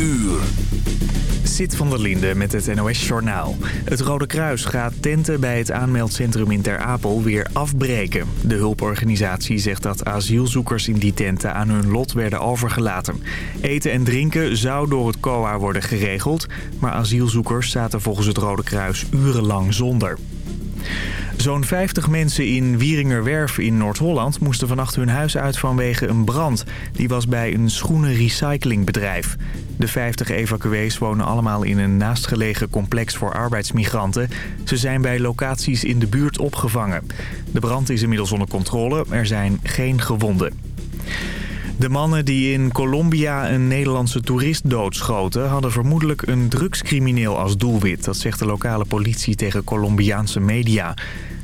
uur. Zit van der Linde met het NOS-journaal. Het Rode Kruis gaat tenten bij het aanmeldcentrum in Ter Apel weer afbreken. De hulporganisatie zegt dat asielzoekers in die tenten aan hun lot werden overgelaten. Eten en drinken zou door het COA worden geregeld... maar asielzoekers zaten volgens het Rode Kruis urenlang zonder. Zo'n 50 mensen in Wieringerwerf in Noord-Holland moesten vannacht hun huis uit vanwege een brand. Die was bij een schoenenrecyclingbedrijf. De 50 evacuees wonen allemaal in een naastgelegen complex voor arbeidsmigranten. Ze zijn bij locaties in de buurt opgevangen. De brand is inmiddels onder controle. Er zijn geen gewonden. De mannen die in Colombia een Nederlandse toerist doodschoten... hadden vermoedelijk een drugscrimineel als doelwit. Dat zegt de lokale politie tegen Colombiaanse media.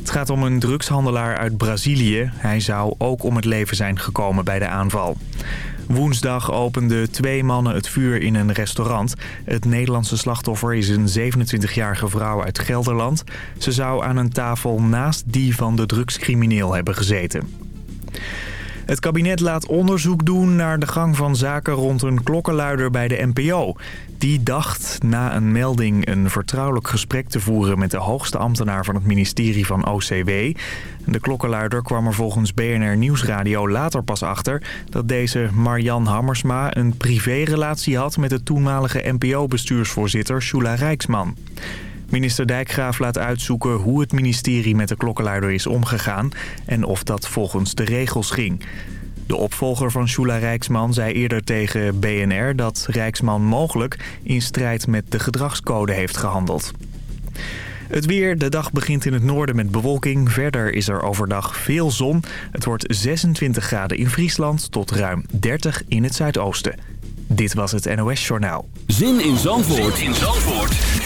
Het gaat om een drugshandelaar uit Brazilië. Hij zou ook om het leven zijn gekomen bij de aanval. Woensdag openden twee mannen het vuur in een restaurant. Het Nederlandse slachtoffer is een 27-jarige vrouw uit Gelderland. Ze zou aan een tafel naast die van de drugscrimineel hebben gezeten. Het kabinet laat onderzoek doen naar de gang van zaken rond een klokkenluider bij de NPO. Die dacht na een melding een vertrouwelijk gesprek te voeren met de hoogste ambtenaar van het ministerie van OCW. De klokkenluider kwam er volgens BNR Nieuwsradio later pas achter dat deze Marjan Hammersma een privérelatie had met de toenmalige NPO-bestuursvoorzitter Shula Rijksman. Minister Dijkgraaf laat uitzoeken hoe het ministerie met de klokkenluider is omgegaan en of dat volgens de regels ging. De opvolger van Shula Rijksman zei eerder tegen BNR dat Rijksman mogelijk in strijd met de gedragscode heeft gehandeld. Het weer, de dag begint in het noorden met bewolking. Verder is er overdag veel zon. Het wordt 26 graden in Friesland tot ruim 30 in het zuidoosten. Dit was het NOS Journaal. Zin in Zandvoort, zin in Zandvoort.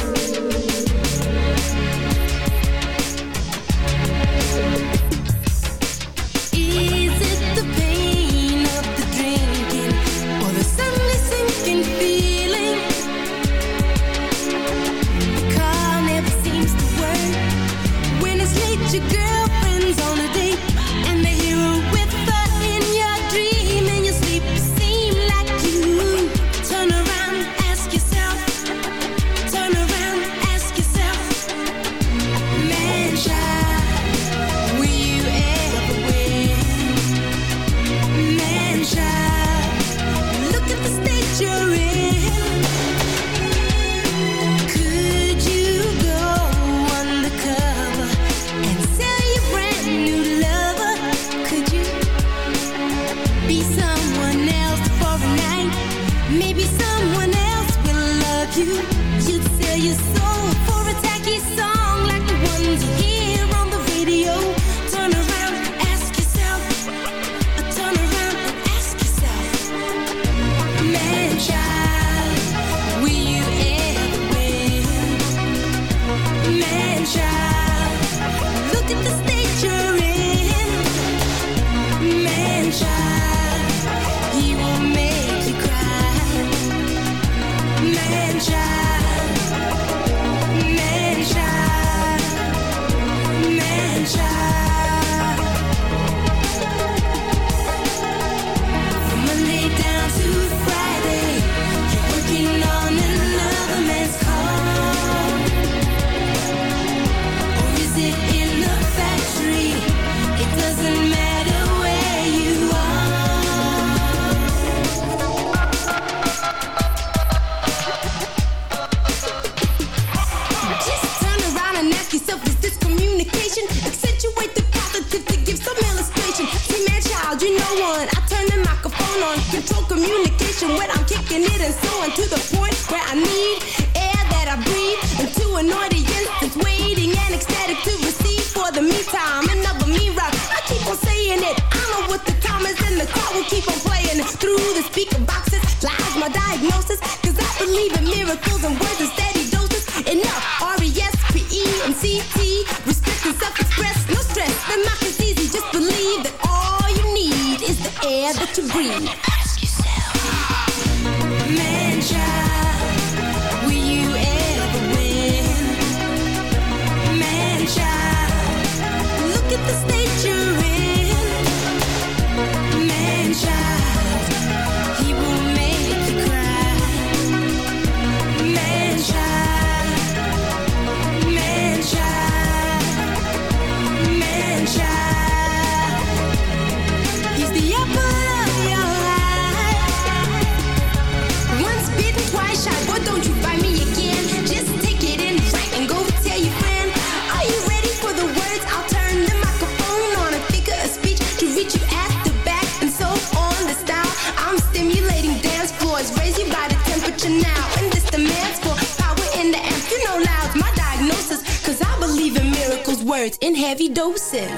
words in heavy doses.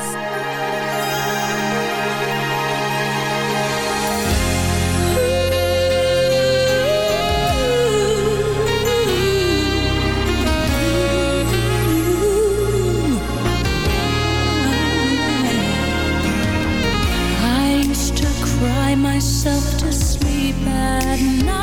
I used to cry myself to sleep at night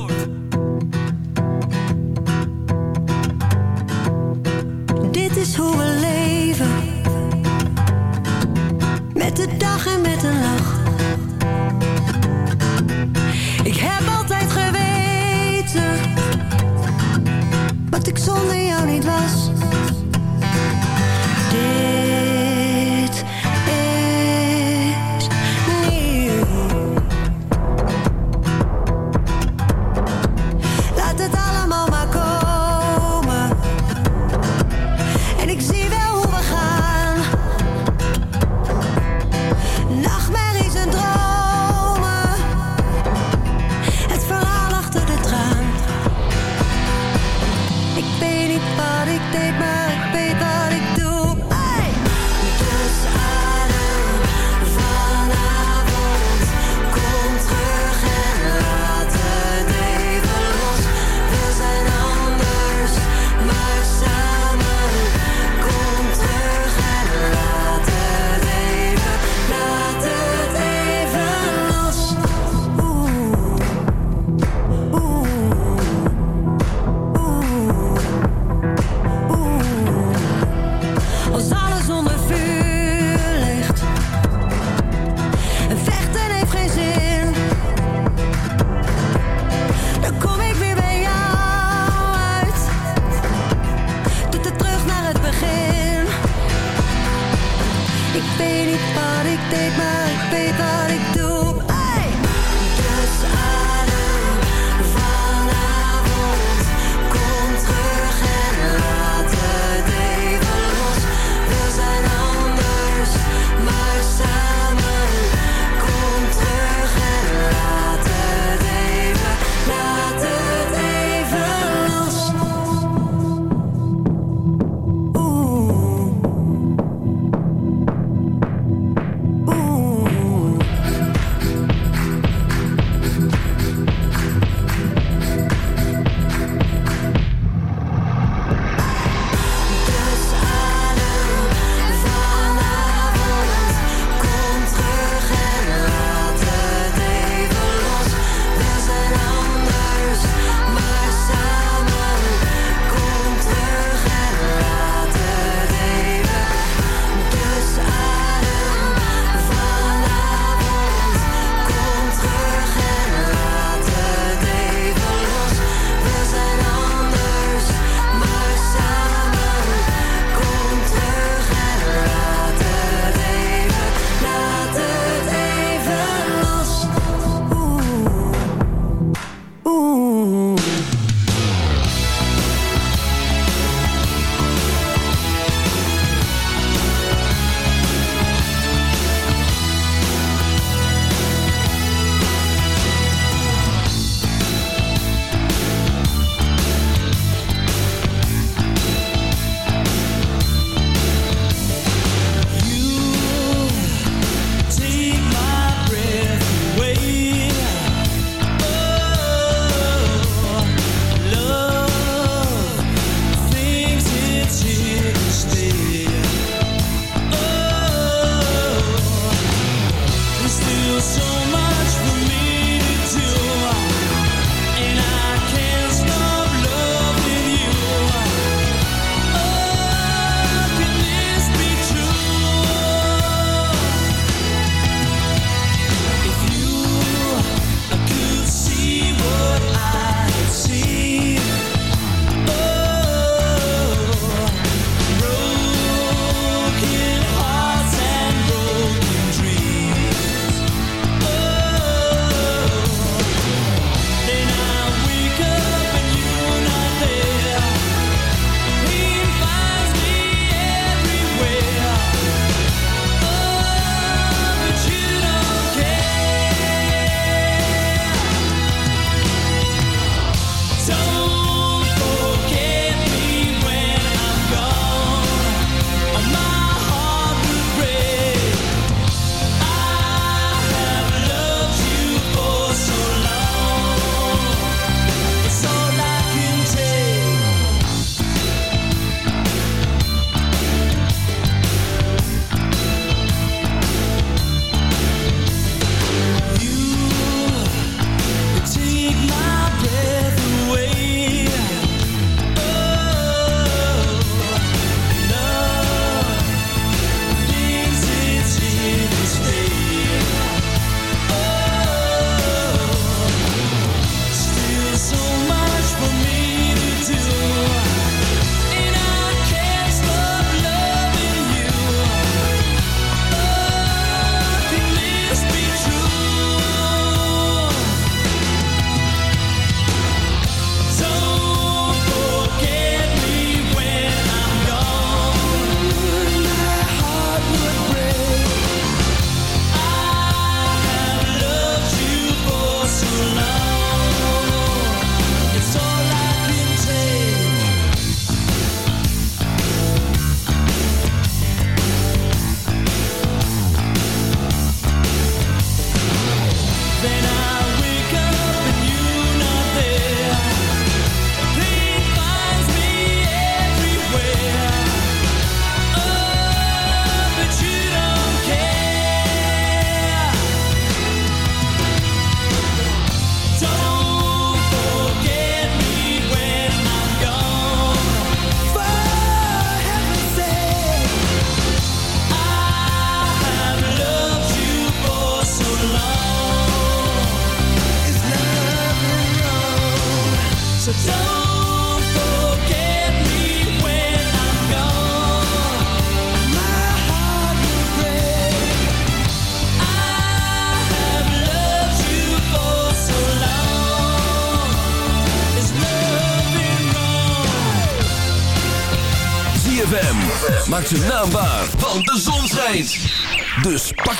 take my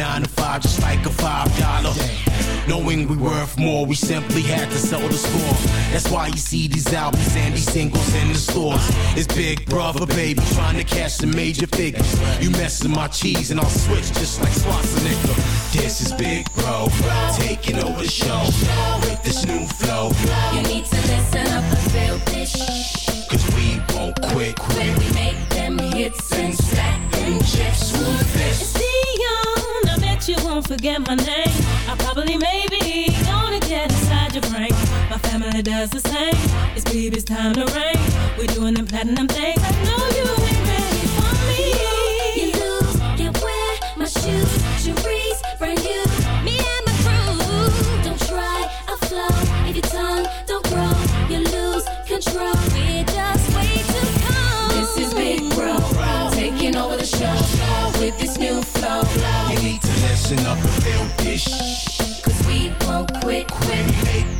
Nine to five just like a five dollar. Knowing we worth more, we simply had to sell the score. That's why you see these albums and these singles in the stores. It's Big Brother, baby, trying to cash some major figures. You messing my cheese and I'll switch just like Schwarzenegger. This is Big Bro, taking over the show with this new flow. You need to listen up and feel this. Cause we won't quit. When we make them hits and stack them chips, who's this? Dion, I won't forget my name. I probably, maybe, gonna get inside your brain. My family does the same. It's baby's time to reign. We're doing them platinum things. I know you listen up and feel this. Cause we won't quit, quit. Make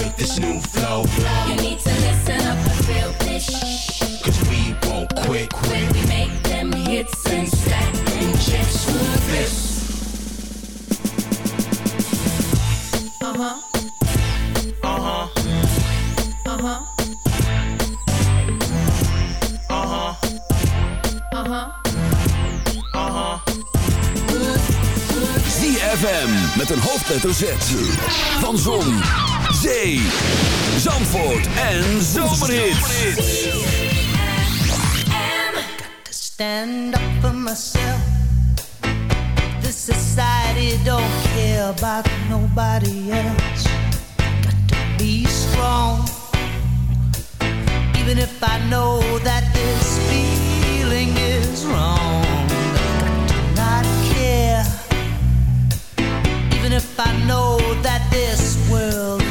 this new flow. You need to listen up and feel this. Cause we won't quit. When we make them hits and stack them chips, who's this? Uh huh. Uh huh. Uh huh. Uh huh. Uh huh. Uh huh. ZFM met een hoofdletter Z. Van Zon, Zee, Zandvoort en Zomerhits. to stand up for myself. Society don't care about nobody else. Got to be strong, even if I know that this feeling is wrong. Got to not care, even if I know that this world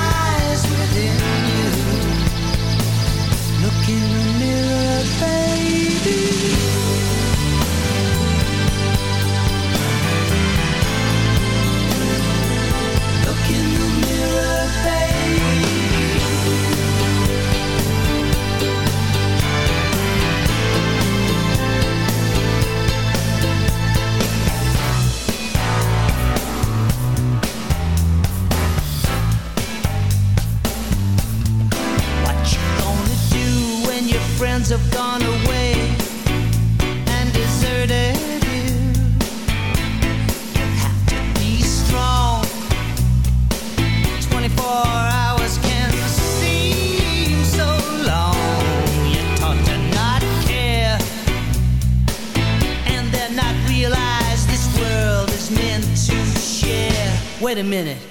minute,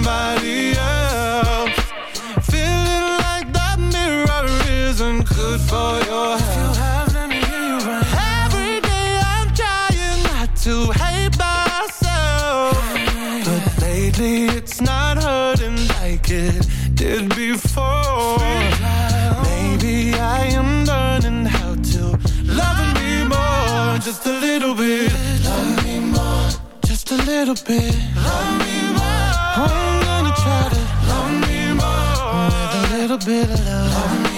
somebody else. Feeling like that mirror isn't good for your health. You Every day I'm trying not to hate myself. But lately it's not hurting like it did before. Maybe I am learning how to love me more, just a little bit. Love me more, just a little bit. Love me more. Oh. little bit of love.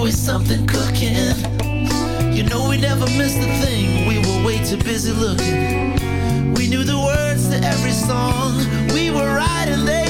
always something cooking. You know we never missed a thing. We were way too busy looking. We knew the words to every song. We were right and they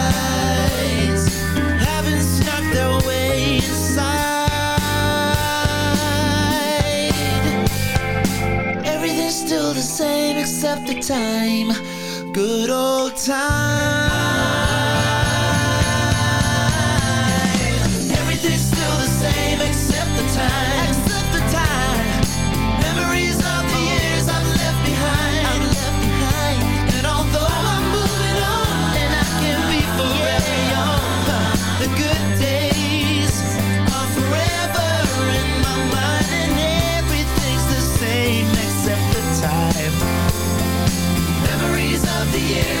still the same except the time. Good old time. year.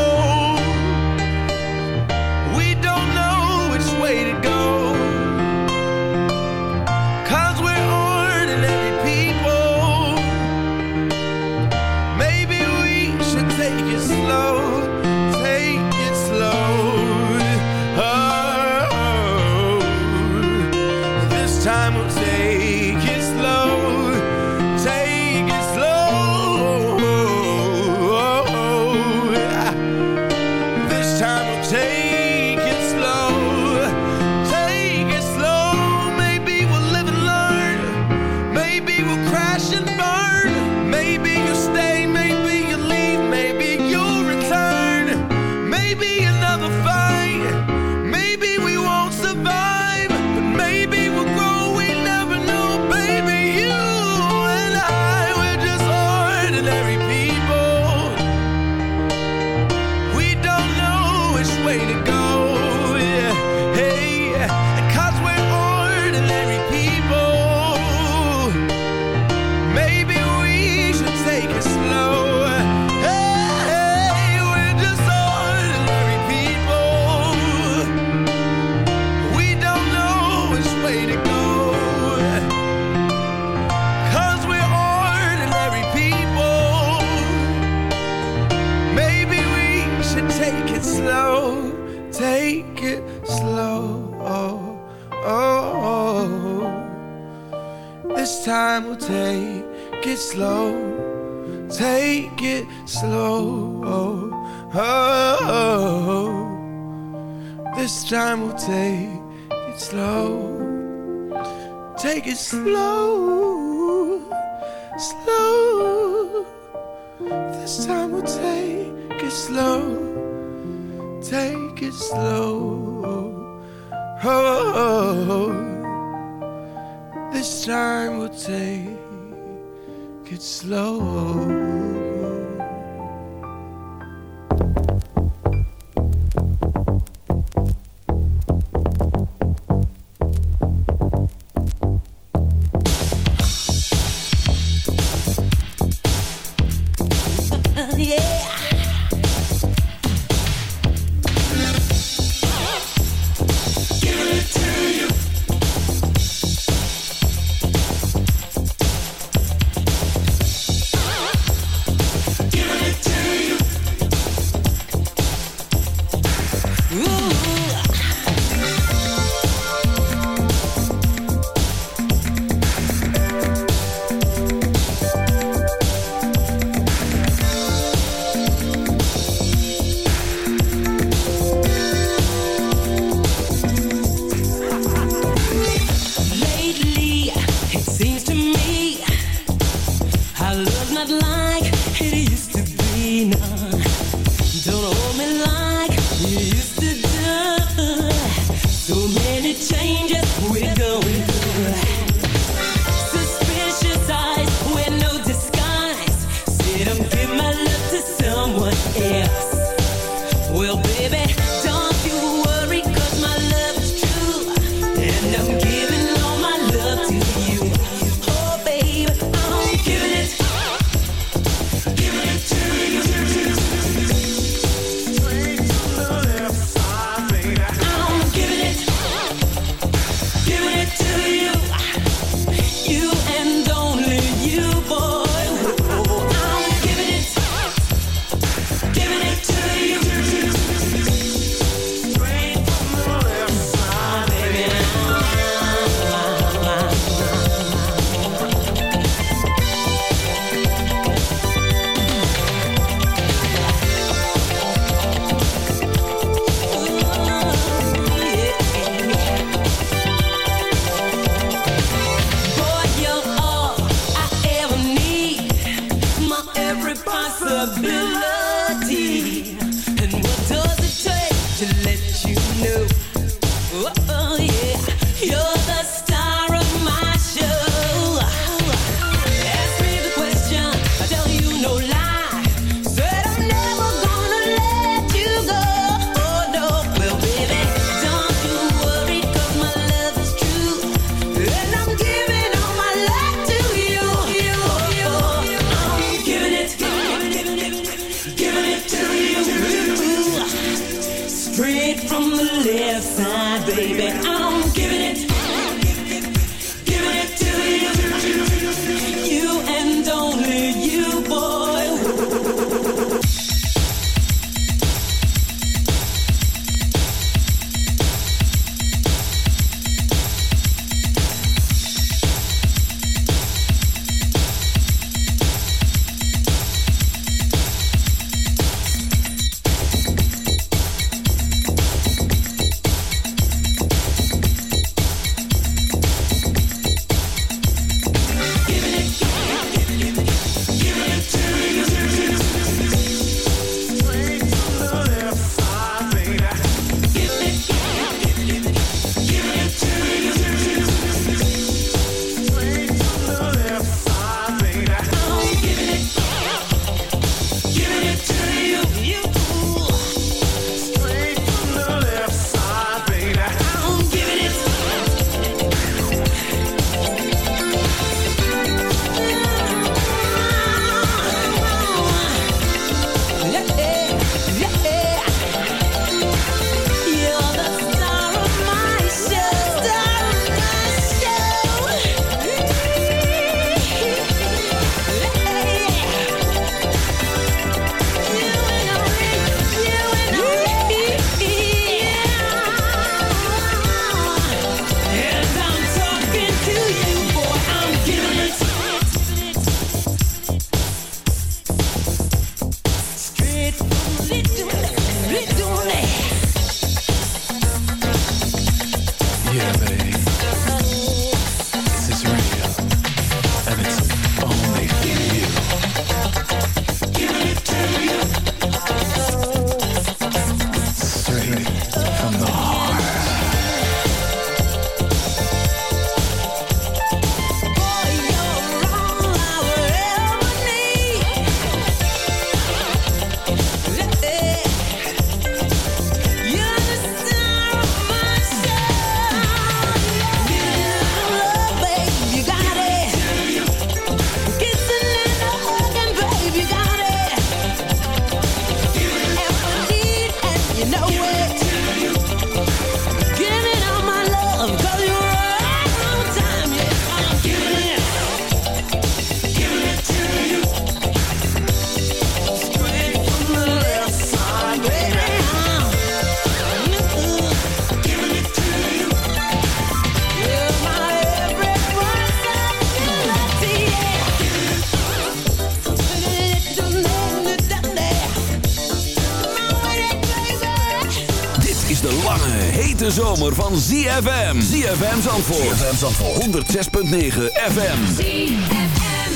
zomer van ZFM. ZFM Zandvoort. ZFM Zandvoort. 106.9 FM. ZFM.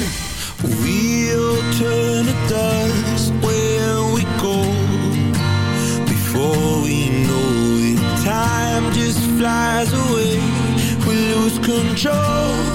We'll turn it dust where we go. Before we know it, time just flies away. We lose control.